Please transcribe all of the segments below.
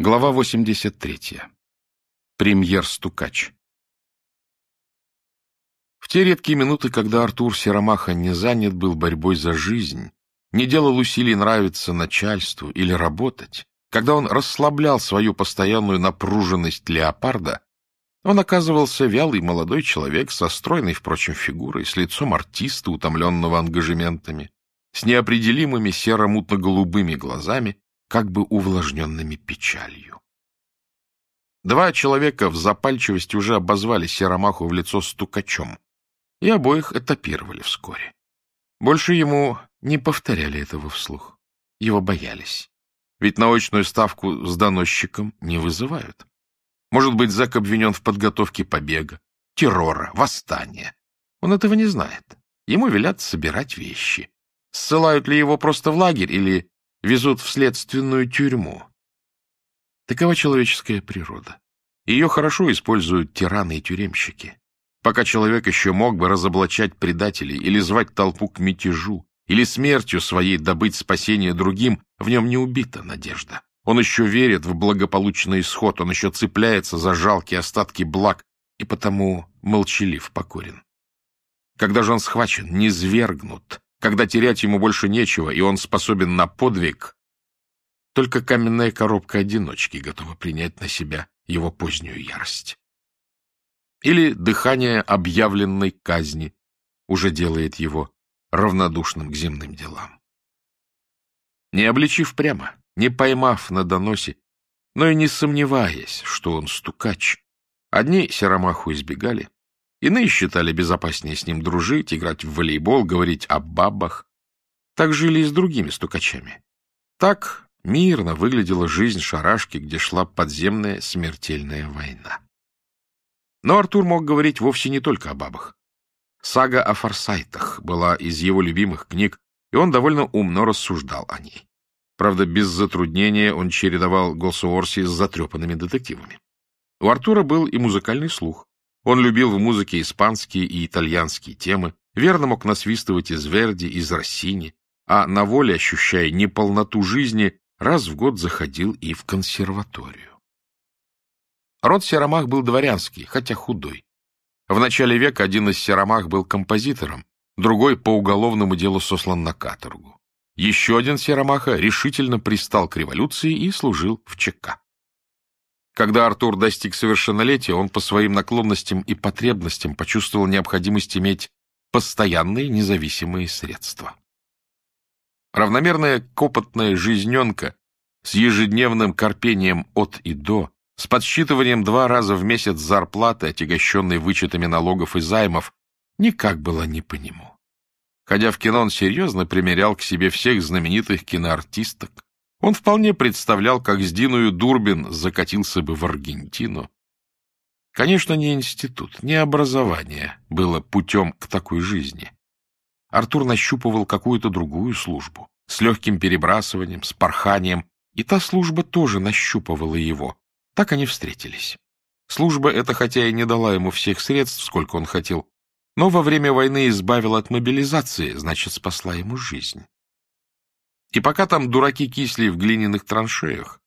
Глава 83. Премьер-стукач. В те редкие минуты, когда Артур Серомаха не занят был борьбой за жизнь, не делал усилий нравиться начальству или работать, когда он расслаблял свою постоянную напруженность леопарда, он оказывался вялый молодой человек со стройной, впрочем, фигурой, с лицом артиста, утомленного ангажементами, с неопределимыми серо-мутно-голубыми глазами, как бы увлажненными печалью. Два человека в запальчивости уже обозвали Серомаху в лицо стукачом, и обоих этапировали вскоре. Больше ему не повторяли этого вслух. Его боялись. Ведь научную ставку с доносчиком не вызывают. Может быть, Зак обвинен в подготовке побега, террора, восстания. Он этого не знает. Ему велят собирать вещи. Ссылают ли его просто в лагерь или везут в следственную тюрьму. Такова человеческая природа. Ее хорошо используют тираны и тюремщики. Пока человек еще мог бы разоблачать предателей или звать толпу к мятежу, или смертью своей добыть спасение другим, в нем не убита надежда. Он еще верит в благополучный исход, он еще цепляется за жалкие остатки благ и потому молчалив покорен. Когда же он схвачен, низвергнут, когда терять ему больше нечего, и он способен на подвиг, только каменная коробка одиночки готова принять на себя его позднюю ярость. Или дыхание объявленной казни уже делает его равнодушным к земным делам. Не обличив прямо, не поймав на доносе, но и не сомневаясь, что он стукач, одни Серомаху избегали, Иные считали безопаснее с ним дружить, играть в волейбол, говорить о бабах. Так жили и с другими стукачами. Так мирно выглядела жизнь шарашки, где шла подземная смертельная война. Но Артур мог говорить вовсе не только о бабах. Сага о форсайтах была из его любимых книг, и он довольно умно рассуждал о ней. Правда, без затруднения он чередовал Голсуорси с затрепанными детективами. У Артура был и музыкальный слух. Он любил в музыке испанские и итальянские темы, верно мог насвистывать из Верди, из Россини, а на воле, ощущая неполноту жизни, раз в год заходил и в консерваторию. Род Серомах был дворянский, хотя худой. В начале века один из Серомах был композитором, другой по уголовному делу сослан на каторгу. Еще один Серомаха решительно пристал к революции и служил в ЧК. Когда Артур достиг совершеннолетия, он по своим наклонностям и потребностям почувствовал необходимость иметь постоянные независимые средства. Равномерная копотная жизненка с ежедневным корпением от и до, с подсчитыванием два раза в месяц зарплаты, отягощенной вычетами налогов и займов, никак была не по нему. Ходя в кино, он серьезно примерял к себе всех знаменитых киноартисток, он вполне представлял, как с Диною Дурбин закатился бы в Аргентину. Конечно, не институт, не образование было путем к такой жизни. Артур нащупывал какую-то другую службу, с легким перебрасыванием, с порханием, и та служба тоже нащупывала его. Так они встретились. Служба эта, хотя и не дала ему всех средств, сколько он хотел, но во время войны избавила от мобилизации, значит, спасла ему жизнь. И пока там дураки кисли в глиняных траншеях,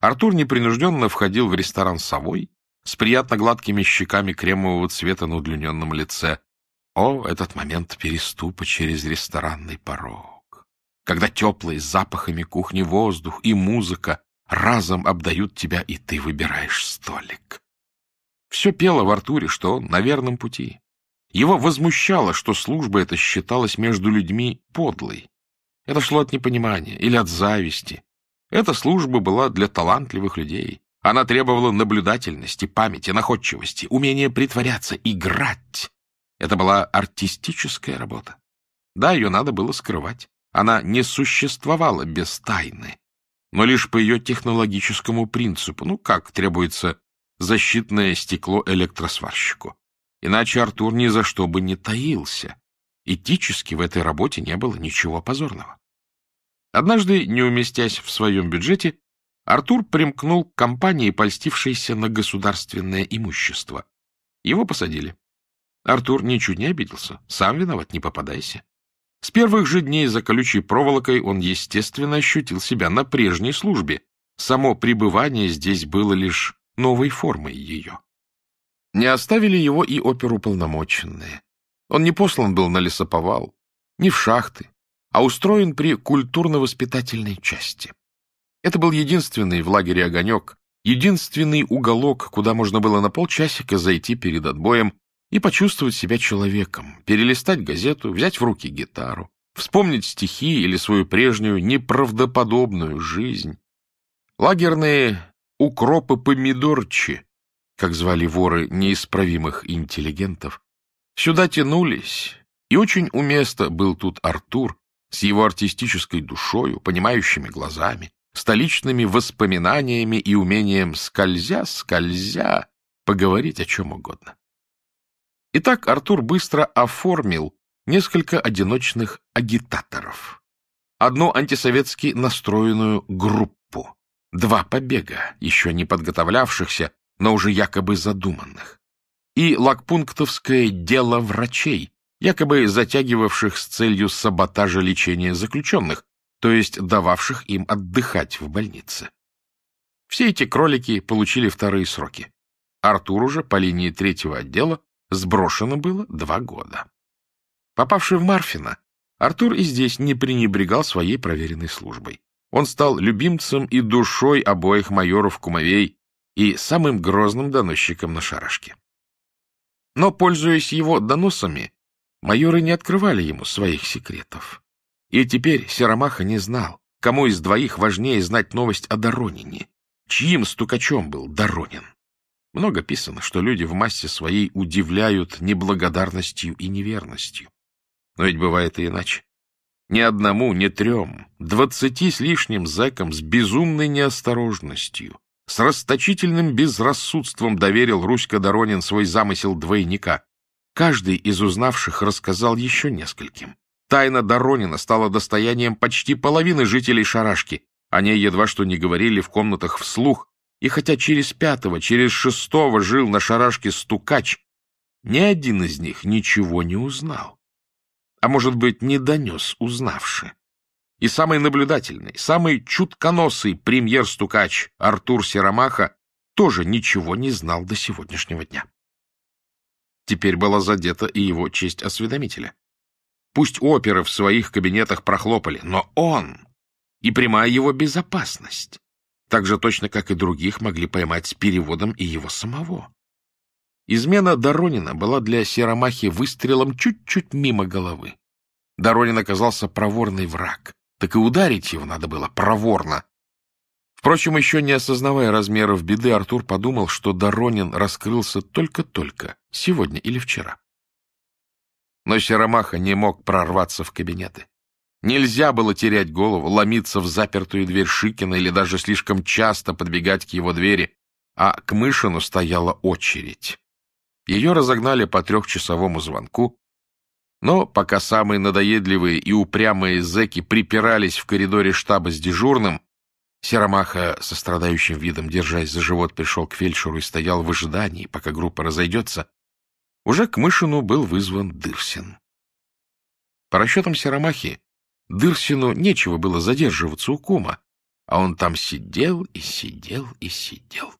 Артур непринужденно входил в ресторан «Совой» с приятно гладкими щеками кремового цвета на удлиненном лице. О, этот момент переступа через ресторанный порог, когда теплые с запахами кухни воздух и музыка разом обдают тебя, и ты выбираешь столик. Все пело в Артуре, что он на верном пути. Его возмущало, что служба эта считалась между людьми подлой, это шло от непонимания или от зависти. Эта служба была для талантливых людей. Она требовала наблюдательности, памяти, находчивости, умения притворяться, играть. Это была артистическая работа. Да, ее надо было скрывать. Она не существовала без тайны, но лишь по ее технологическому принципу, ну, как требуется защитное стекло электросварщику. Иначе Артур ни за что бы не таился. Этически в этой работе не было ничего позорного. Однажды, не уместясь в своем бюджете, Артур примкнул к компании, польстившейся на государственное имущество. Его посадили. Артур ничуть не обиделся. Сам виноват, не попадайся. С первых же дней за колючей проволокой он, естественно, ощутил себя на прежней службе, само пребывание здесь было лишь новой формой ее. Не оставили его и оперуполномоченные. Он не послан был на лесоповал, не в шахты, а устроен при культурно-воспитательной части. Это был единственный в лагере огонек, единственный уголок, куда можно было на полчасика зайти перед отбоем и почувствовать себя человеком, перелистать газету, взять в руки гитару, вспомнить стихи или свою прежнюю неправдоподобную жизнь. Лагерные укропы-помидорчи, как звали воры неисправимых интеллигентов, сюда тянулись, и очень уместно был тут Артур с его артистической душою, понимающими глазами, столичными воспоминаниями и умением скользя-скользя поговорить о чем угодно. Итак, Артур быстро оформил несколько одиночных агитаторов, одну антисоветски настроенную группу, два побега, еще не подготовлявшихся, но уже якобы задуманных, и лагпунктовское дело врачей, якобы затягивавших с целью саботажа лечения заключенных, то есть дававших им отдыхать в больнице. Все эти кролики получили вторые сроки. Артуру же по линии третьего отдела сброшено было два года. Попавший в Марфина, Артур и здесь не пренебрегал своей проверенной службой. Он стал любимцем и душой обоих майоров-кумовей и самым грозным доносчиком на шарашке. Но, пользуясь его доносами, майоры не открывали ему своих секретов. И теперь Серомаха не знал, кому из двоих важнее знать новость о Доронине, чьим стукачом был Доронин. Много писано, что люди в массе своей удивляют неблагодарностью и неверностью. Но ведь бывает и иначе. Ни одному, ни трем, двадцати с лишним зэкам с безумной неосторожностью, с расточительным безрассудством доверил Руська Доронин свой замысел двойника. Каждый из узнавших рассказал еще нескольким. Тайна Доронина стала достоянием почти половины жителей Шарашки. Они едва что не говорили в комнатах вслух, и хотя через пятого, через шестого жил на Шарашке стукач, ни один из них ничего не узнал. А может быть, не донес узнавши. И самый наблюдательный, самый чутконосый премьер-стукач Артур Серомаха тоже ничего не знал до сегодняшнего дня. Теперь была задета и его честь осведомителя. Пусть оперы в своих кабинетах прохлопали, но он и прямая его безопасность, так же точно, как и других, могли поймать с переводом и его самого. Измена Доронина была для Серомахи выстрелом чуть-чуть мимо головы. Доронин оказался проворный враг, так и ударить его надо было проворно. Впрочем, еще не осознавая размеров беды, Артур подумал, что Доронин раскрылся только-только, сегодня или вчера. Но Серомаха не мог прорваться в кабинеты. Нельзя было терять голову, ломиться в запертую дверь Шикина или даже слишком часто подбегать к его двери, а к Мышину стояла очередь. Ее разогнали по трехчасовому звонку, но пока самые надоедливые и упрямые зэки припирались в коридоре штаба с дежурным, Серомаха со страдающим видом, держась за живот, пришел к фельдшеру и стоял в ожидании, пока группа разойдется, уже к Мышину был вызван Дырсин. По расчетам Серомахи, Дырсину нечего было задерживаться у кума, а он там сидел и сидел и сидел.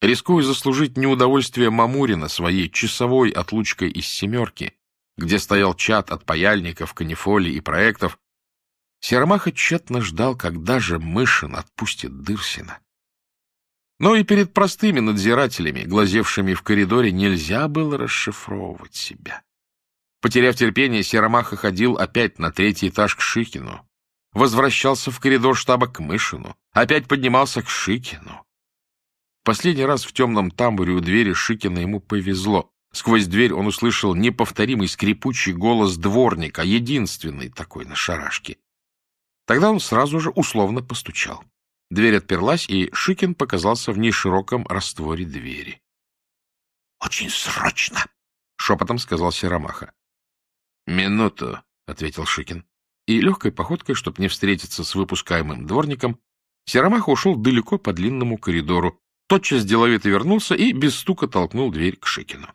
Рискуя заслужить неудовольствие Мамурина своей часовой отлучкой из «семерки», где стоял чат от паяльников, канифолий и проектов, Сермаха тщетно ждал, когда же Мышин отпустит Дырсина. Но и перед простыми надзирателями, глазевшими в коридоре, нельзя было расшифровывать себя. Потеряв терпение, Серомаха ходил опять на третий этаж к Шикину. Возвращался в коридор штаба к Мышину. Опять поднимался к Шикину. Последний раз в темном тамбуре у двери Шикина ему повезло. Сквозь дверь он услышал неповторимый скрипучий голос дворника, единственный такой на шарашке. Тогда он сразу же условно постучал. Дверь отперлась, и Шикин показался в нешироком растворе двери. — Очень срочно! — шепотом сказал Серомаха. — Минуту, — ответил Шикин. И легкой походкой, чтобы не встретиться с выпускаемым дворником, Серомаха ушел далеко по длинному коридору, тотчас деловито вернулся и без стука толкнул дверь к Шикину.